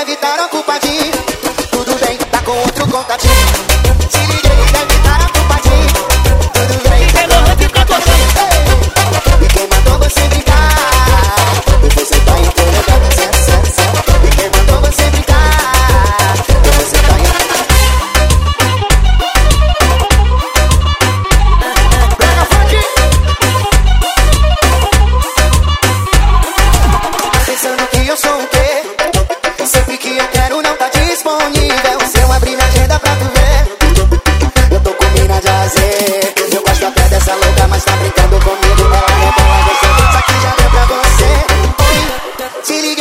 deve estar ocupadinho. Tudo bem, tá com outro contatinho. Se liguei, deve está brincando comigo, Olha, rebola gostosa, isso aqui já deu pra você. Oi, se liga.